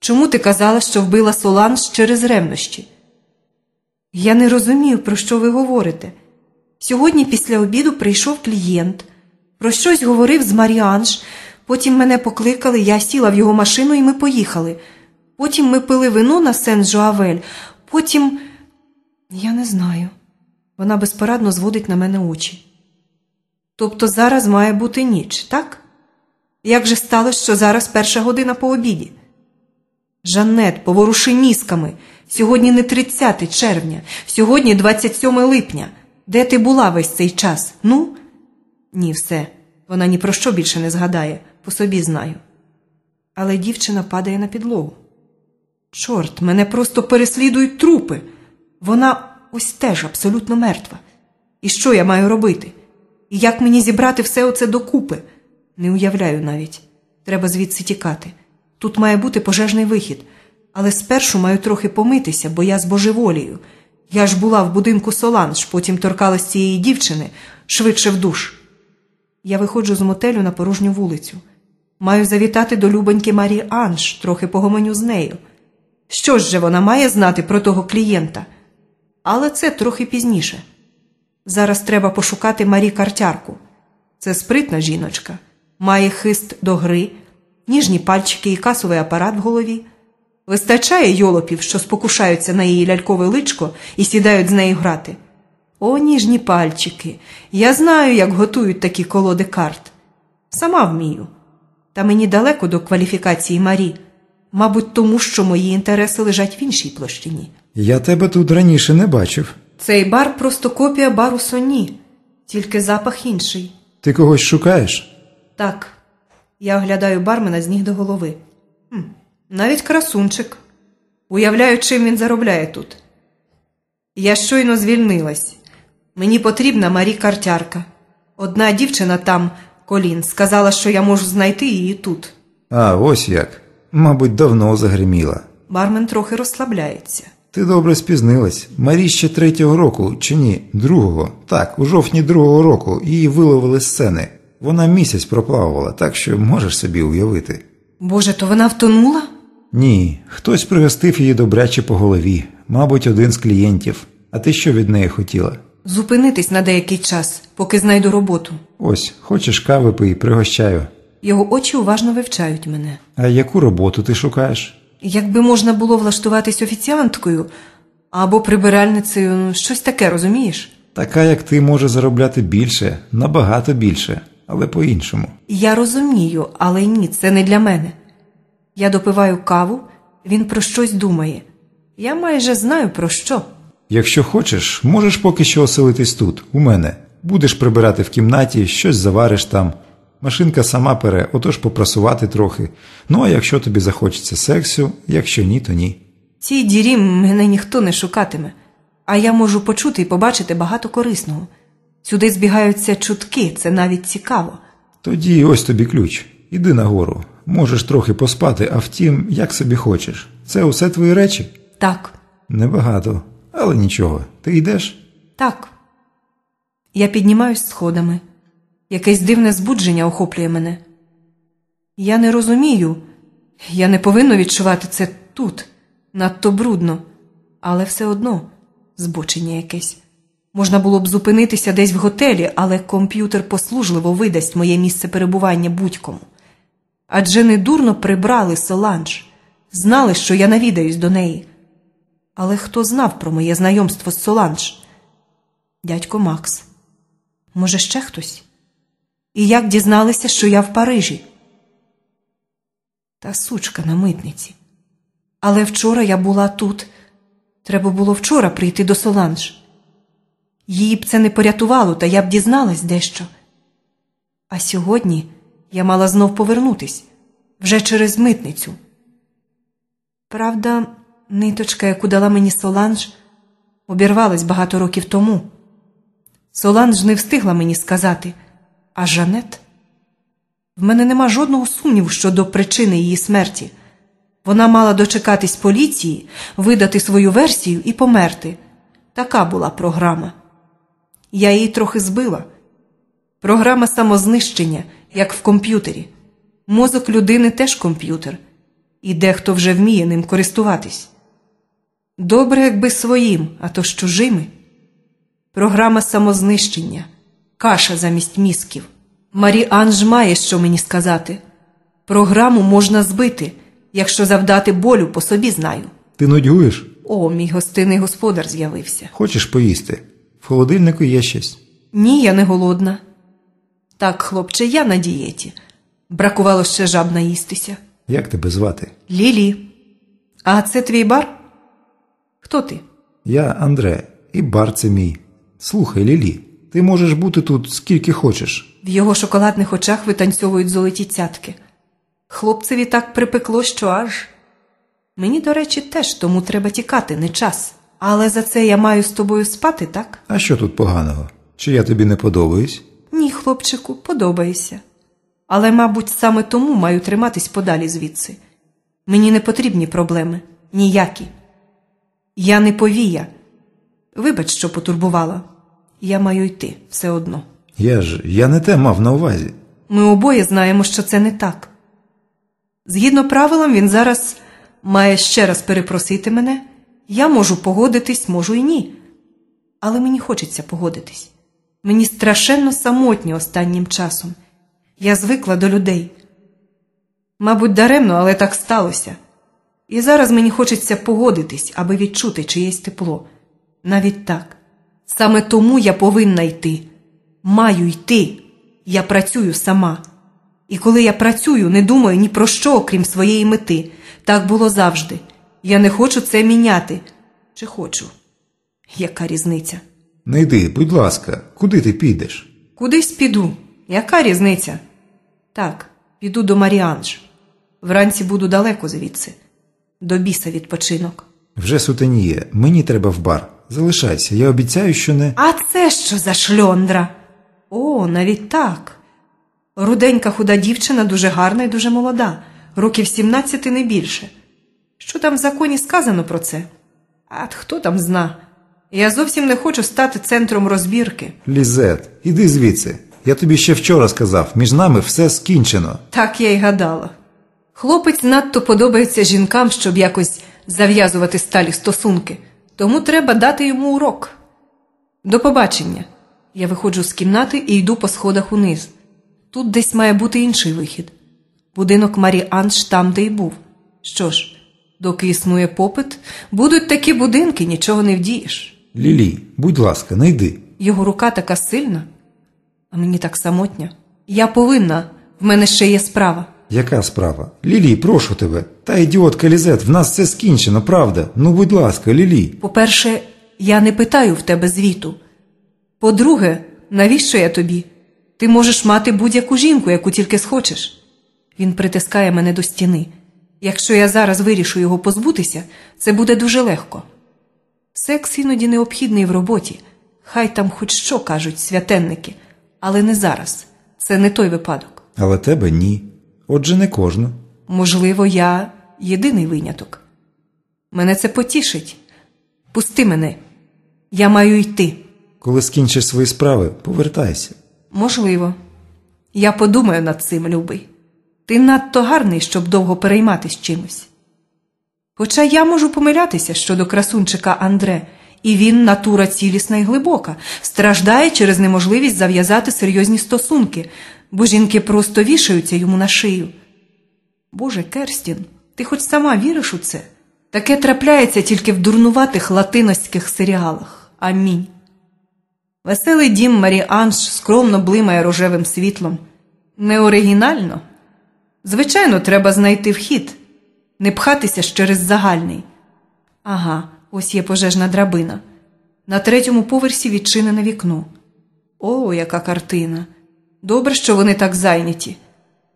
Чому ти казала, що вбила Соланж через ревнощі? Я не розумію, про що ви говорите. Сьогодні після обіду прийшов клієнт, про щось говорив з Маріанж, потім мене покликали, я сіла в його машину і ми поїхали. Потім ми пили вино на Сен-Жуавель, потім. Я не знаю. Вона безпорадно зводить на мене очі. Тобто зараз має бути ніч, так? Як же сталося, що зараз перша година по обіді? Жанет, поворуши мізками. Сьогодні не 30 червня, сьогодні 27 липня. Де ти була весь цей час? Ну? Ні, все. Вона ні про що більше не згадає, по собі знаю. Але дівчина падає на підлогу. Чорт, мене просто переслідують трупи. Вона ось теж абсолютно мертва. І що я маю робити? І як мені зібрати все оце докупи? Не уявляю навіть. Треба звідси тікати. Тут має бути пожежний вихід, але спершу маю трохи помитися, бо я збожеволію. Я ж була в будинку Соланж, потім торкалась цієї дівчини швидше в душ. Я виходжу з мотелю на порожню вулицю. Маю завітати до любоньки Марі Анж, трохи погомоню з нею. Що ж же вона має знати про того клієнта? Але це трохи пізніше. Зараз треба пошукати Марі картярку. Це спритна жіночка, має хист до гри, ніжні пальчики і касовий апарат в голові. Вистачає йолопів, що спокушаються на її лялькове личко і сідають з нею грати. О, ніжні пальчики. Я знаю, як готують такі колоди карт. Сама вмію. Та мені далеко до кваліфікації Марі, мабуть, тому що мої інтереси лежать в іншій площині. Я тебе тут раніше не бачив. Цей бар просто копія бару Соні, тільки запах інший. Ти когось шукаєш? Так, я оглядаю бармена з ніг до голови. Хм, навіть красунчик. Уявляю, чим він заробляє тут. Я щойно звільнилась. Мені потрібна Марі картярка. Одна дівчина там, Колін, сказала, що я можу знайти її тут. А, ось як. Мабуть, давно загриміла. Бармен трохи розслабляється. Ти добре спізнилась. Марі ще третього року, чи ні? Другого. Так, у жовтні другого року її виловили з сцени. Вона місяць проплавала, так що можеш собі уявити. Боже, то вона втонула? Ні, хтось пригостив її добряче по голові, мабуть, один з клієнтів. А ти що від неї хотіла? Зупинитись на деякий час, поки знайду роботу. Ось, хочеш кави пий, пригощаю. Його очі уважно вивчають мене. А яку роботу ти шукаєш? Якби можна було влаштуватись офіціанткою або прибиральницею, ну, щось таке, розумієш? Така, як ти, може заробляти більше, набагато більше, але по-іншому. Я розумію, але ні, це не для мене. Я допиваю каву, він про щось думає. Я майже знаю про що. Якщо хочеш, можеш поки що оселитись тут, у мене. Будеш прибирати в кімнаті, щось завариш там. Машинка сама пере, отож попрасувати трохи. Ну а якщо тобі захочеться сексу, якщо ні, то ні. Цій дірі мене ніхто не шукатиме, а я можу почути і побачити багато корисного. Сюди збігаються чутки, це навіть цікаво. Тоді ось тобі ключ. Іди нагору. Можеш трохи поспати, а втім, як собі хочеш. Це усе твої речі? Так, Небагато, але нічого. Ти йдеш? так. Я піднімаюсь сходами. Якесь дивне збудження охоплює мене. Я не розумію, я не повинна відчувати це тут, надто брудно, але все одно збочення якесь. Можна було б зупинитися десь в готелі, але комп'ютер послужливо видасть моє місце перебування будь-кому. Адже не дурно прибрали Соланж, знали, що я навідаюсь до неї. Але хто знав про моє знайомство з Соланж? Дядько Макс. Може, ще хтось? І як дізналися, що я в Парижі? Та сучка на митниці. Але вчора я була тут. Треба було вчора прийти до Соланж. Її б це не порятувало, та я б дізналась дещо. А сьогодні я мала знов повернутись вже через митницю. Правда, ниточка, яку дала мені Соланж, обірвалась багато років тому. Соланж не встигла мені сказати, а Жанет? В мене нема жодного сумніву щодо причини її смерті. Вона мала дочекатись поліції, видати свою версію і померти. Така була програма. Я її трохи збила. Програма самознищення, як в комп'ютері. Мозок людини теж комп'ютер, і дехто вже вміє ним користуватись. Добре, якби своїм, а то з чужими. Програма самознищення, каша замість мізків. Марі Анж має що мені сказати. Програму можна збити, якщо завдати болю по собі знаю. Ти нудьгуєш? О, мій гостинний господар з'явився. Хочеш поїсти? В холодильнику є щось. Ні, я не голодна. Так, хлопче, я на дієті. Бракувало ще жаб наїстися. Як тебе звати? Лілі. А це твій бар? Хто ти? Я Андре, і бар це мій. Слухай, Лілі, ти можеш бути тут скільки хочеш. В його шоколадних очах витанцьовують золоті цятки. Хлопцеві так припекло, що аж. Мені, до речі, теж тому треба тікати, не час. Але за це я маю з тобою спати, так? А що тут поганого? Чи я тобі не подобаюсь? Ні, хлопчику, подобаєшся. Але, мабуть, саме тому маю триматись подалі звідси. Мені не потрібні проблеми, ніякі. Я не повія. Вибач, що потурбувала. Я маю йти все одно. Я ж я не те мав на увазі. Ми обоє знаємо, що це не так. Згідно правилам, він зараз має ще раз перепросити мене. Я можу погодитись, можу і ні. Але мені хочеться погодитись. Мені страшенно самотньо останнім часом. Я звикла до людей. Мабуть, даремно, але так сталося. І зараз мені хочеться погодитись, аби відчути чиєсь тепло. Навіть так. Саме тому я повинна йти. Маю йти. Я працюю сама. І коли я працюю, не думаю ні про що, окрім своєї мети. Так було завжди. Я не хочу це міняти. Чи хочу? Яка різниця? Не йди, будь ласка, куди ти підеш? Кудись піду. Яка різниця? Так, піду до Маріанж. Вранці буду далеко звідси. До біса відпочинок. Вже сутеніє, мені треба в бар. Залишайся, я обіцяю, що не. А це що за шльондра? О, навіть так. Руденька худа дівчина дуже гарна і дуже молода, років 17 не більше. Що там в законі сказано про це? А хто там зна? Я зовсім не хочу стати центром розбірки. Лізет, іди звідси. Я тобі ще вчора сказав, між нами все скінчено. Так я й гадала. Хлопець надто подобається жінкам, щоб якось зав'язувати сталі стосунки, тому треба дати йому урок. До побачення. Я виходжу з кімнати і йду по сходах униз. Тут десь має бути інший вихід. Будинок Марі Анж там, де й був. Що ж, доки існує попит, будуть такі будинки, нічого не вдієш. Лілі, будь ласка, не йди. Його рука така сильна, а мені так самотня. Я повинна, в мене ще є справа. Яка справа? Лілі, прошу тебе. Та ідіотка Лізет, в нас все скінчено, правда? Ну, будь ласка, Лілі. По-перше, я не питаю в тебе звіту. По-друге, навіщо я тобі? Ти можеш мати будь-яку жінку, яку тільки схочеш. Він притискає мене до стіни. Якщо я зараз вирішу його позбутися, це буде дуже легко. Секс іноді необхідний в роботі. Хай там хоч що кажуть святенники, але не зараз. Це не той випадок. Але тебе ні. Отже, не кожна. Можливо, я єдиний виняток. Мене це потішить. Пусти мене. Я маю йти. Коли скінчиш свої справи, повертайся. Можливо. Я подумаю над цим, любий. Ти надто гарний, щоб довго перейматись чимось. Хоча я можу помилятися щодо красунчика Андре, і він натура цілісна і глибока, страждає через неможливість зав'язати серйозні стосунки, бо жінки просто вішаються йому на шию. Боже, Керстін, ти хоч сама віриш у це? Таке трапляється тільки в дурнуватих латиноських серіалах. Амінь. Веселий дім Марі Анж скромно блимає рожевим світлом. Неоригінально. Звичайно, треба знайти вхід, не пхатися через загальний. Ага, ось є пожежна драбина. На третьому поверсі відчинене вікно. О, яка картина! Добре, що вони так зайняті.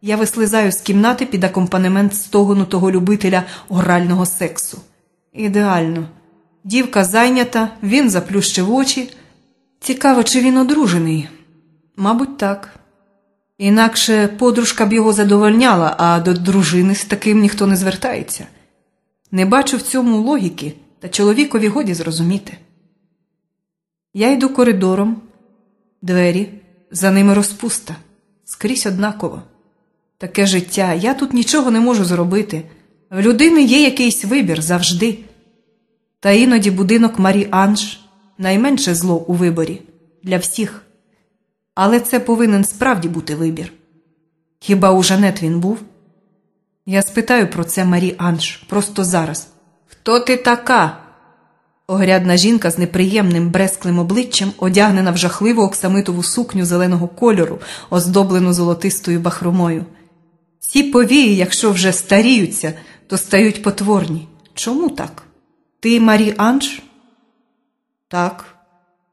Я вислизаю з кімнати під акомпанемент стогону того любителя орального сексу. Ідеально. Дівка зайнята, він заплющив очі. Цікаво, чи він одружений? Мабуть, так. Інакше подружка б його задовольняла, а до дружини з таким ніхто не звертається. Не бачу в цьому логіки, та чоловікові годі зрозуміти. Я йду коридором, двері, за ними розпуста, скрізь однаково. Таке життя, я тут нічого не можу зробити. В людини є якийсь вибір завжди. Та іноді будинок Марі Анж найменше зло у виборі для всіх. Але це повинен справді бути вибір. Хіба у Жанет він був? Я спитаю про це Марі Анж просто зараз. Хто ти така? Огрядна жінка з неприємним бресклим обличчям, одягнена в жахливу оксамитову сукню зеленого кольору, оздоблену золотистою бахромою. Ці повії, якщо вже старіються, то стають потворні. Чому так? Ти Марі Анж? Так.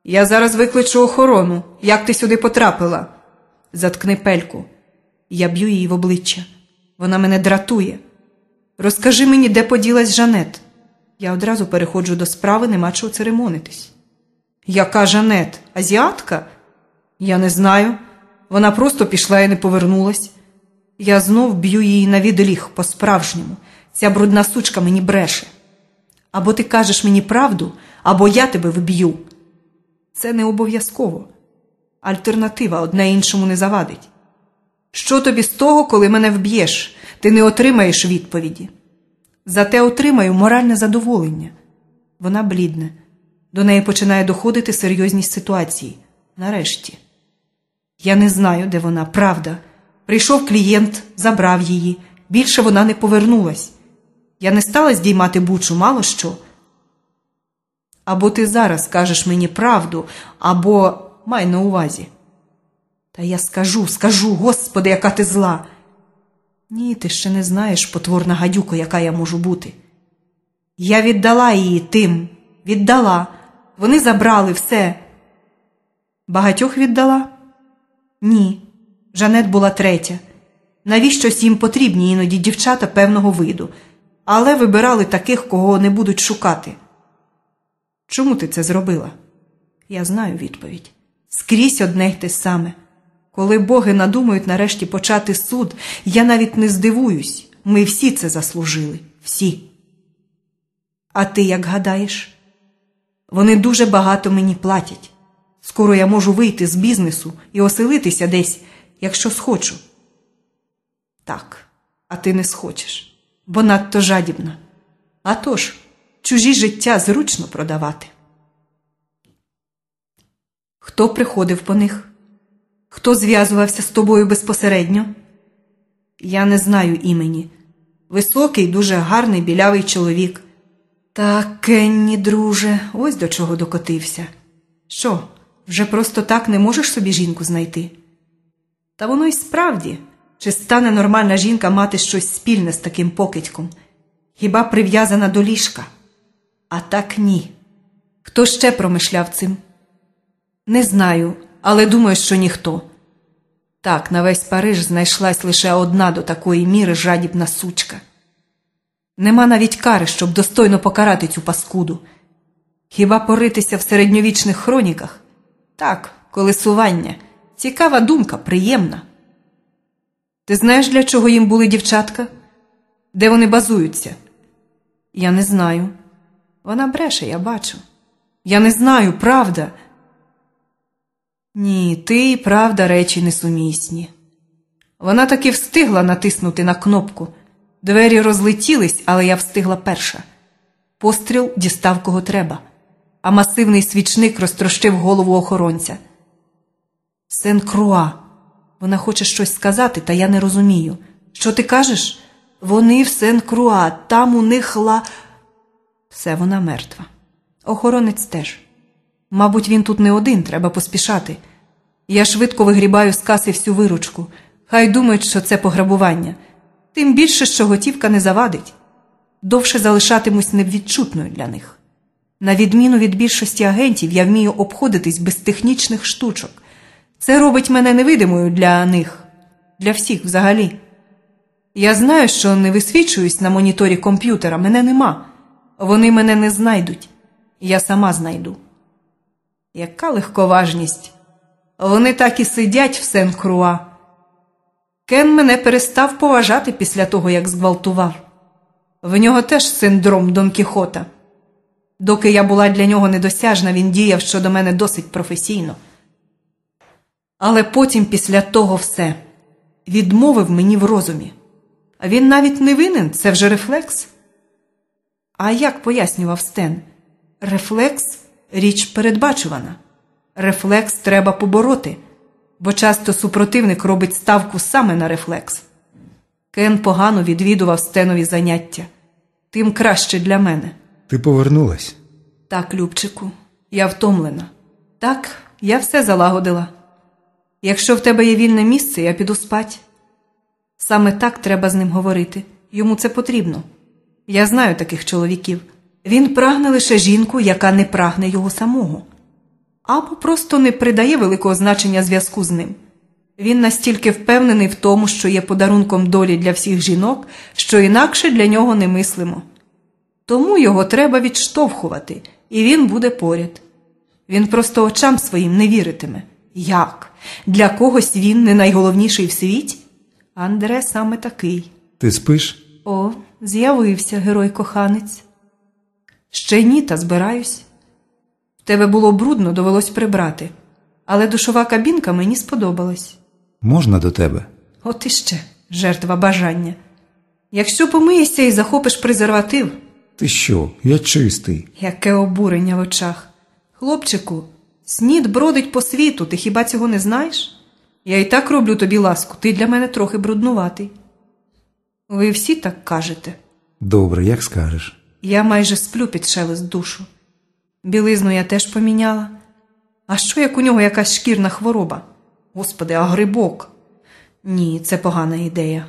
Я зараз викличу охорону. Як ти сюди потрапила? Заткни пельку. Я б'ю її в обличчя. Вона мене дратує. Розкажи мені, де поділась Жанет. Я одразу переходжу до справи, нема чого церемонитись. Яка Жанет? Азіатка? Я не знаю. Вона просто пішла і не повернулась. Я знов б'ю її на відліг по-справжньому. Ця брудна сучка мені бреше. Або ти кажеш мені правду, або я тебе вб'ю. Це не обов'язково. Альтернатива одне іншому не завадить. Що тобі з того, коли мене вб'єш? Ти не отримаєш відповіді. Зате отримаю моральне задоволення. Вона блідне. До неї починає доходити серйозність ситуації. Нарешті. Я не знаю, де вона, правда. Прийшов клієнт, забрав її. Більше вона не повернулась. Я не стала здіймати бучу, мало що. Або ти зараз скажеш мені правду, або май на увазі. Та я скажу, скажу, господи, яка ти зла. Ні, ти ще не знаєш, потворна гадюко, яка я можу бути. Я віддала її тим, віддала. Вони забрали все. Багатьох віддала? Ні. Жанет була третя. Навіщось їм потрібні іноді дівчата певного виду, але вибирали таких, кого не будуть шукати. Чому ти це зробила? Я знаю відповідь. Скрізь одне й те саме. Коли боги надумають нарешті почати суд, я навіть не здивуюсь. Ми всі це заслужили. Всі. А ти як гадаєш? Вони дуже багато мені платять. Скоро я можу вийти з бізнесу і оселитися десь, якщо схочу. Так, а ти не схочеш, бо надто жадібна. А тож, чужі життя зручно продавати. Хто приходив по них? Хто зв'язувався з тобою безпосередньо? Я не знаю імені. Високий, дуже гарний білявий чоловік. Так, Кенні, друже, ось до чого докотився. Що, вже просто так не можеш собі жінку знайти? Та воно й справді, чи стане нормальна жінка мати щось спільне з таким покидьком? Хіба прив'язана до ліжка? А так ні. Хто ще промишляв цим? Не знаю, але думаю, що ніхто. Так, на весь Париж знайшлась лише одна до такої міри жадібна сучка. Нема навіть кари, щоб достойно покарати цю паскуду. Хіба поритися в середньовічних хроніках? Так, колесування. Цікава думка, приємна. Ти знаєш, для чого їм були дівчатка? Де вони базуються? Я не знаю. Вона бреше, я бачу. Я не знаю, правда. Ні, ти і правда речі несумісні. Вона таки встигла натиснути на кнопку. Двері розлетілись, але я встигла перша. Постріл дістав кого треба, а масивний свічник розтрощив голову охоронця. Сен Круа. Вона хоче щось сказати, та я не розумію. Що ти кажеш? Вони в Сен Круа, там у них ла. Все, вона мертва. Охоронець теж. Мабуть, він тут не один, треба поспішати. Я швидко вигрібаю з каси всю виручку. Хай думають, що це пограбування. Тим більше, що готівка не завадить. Довше залишатимусь невідчутною для них. На відміну від більшості агентів, я вмію обходитись без технічних штучок. Це робить мене невидимою для них, для всіх взагалі. Я знаю, що не висвічуюсь на моніторі комп'ютера, мене нема. Вони мене не знайдуть. Я сама знайду. Яка легковажність! Вони так і сидять в Сен-Круа. Кен мене перестав поважати після того, як зґвалтував. В нього теж синдром Дон Кіхота. Доки я була для нього недосяжна, він діяв щодо мене досить професійно. Але потім, після того все, відмовив мені в розумі. Він навіть не винен, це вже рефлекс. А як пояснював Стен? Рефлекс річ передбачувана. Рефлекс треба побороти, бо часто супротивник робить ставку саме на рефлекс. Кен погано відвідував стенові заняття. Тим краще для мене. Ти повернулась. Так, Любчику, я втомлена. Так, я все залагодила. Якщо в тебе є вільне місце, я піду спать. Саме так треба з ним говорити. Йому це потрібно. Я знаю таких чоловіків. Він прагне лише жінку, яка не прагне його самого, або просто не придає великого значення зв'язку з ним. Він настільки впевнений в тому, що є подарунком долі для всіх жінок, що інакше для нього не мислимо. Тому його треба відштовхувати, і він буде поряд. Він просто очам своїм не віритиме. Як? Для когось він не найголовніший в світі? Андре саме такий. Ти спиш? О, з'явився герой-коханець. Ще ні, та збираюсь. Тебе було брудно, довелось прибрати, але душова кабінка мені сподобалась. Можна до тебе? От іще, жертва бажання. Якщо помиєшся і захопиш презерватив, Ти що? Я чистий. яке обурення в очах. Хлопчику, снід бродить по світу, ти хіба цього не знаєш? Я і так роблю тобі ласку, ти для мене трохи бруднуватий. Ви всі так кажете. Добре, як скажеш. Я майже сплю під шелест душу. Білизну я теж поміняла. А що як у нього якась шкірна хвороба? Господи, а грибок? Ні, це погана ідея.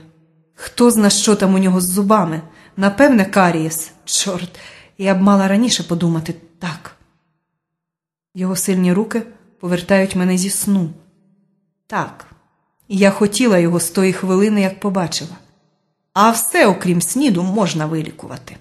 Хто зна, що там у нього з зубами? Напевне, карієс. Чорт, я б мала раніше подумати так. Його сильні руки повертають мене зі сну. Так, я хотіла його з тої хвилини, як побачила. А все, окрім сніду, можна вилікувати.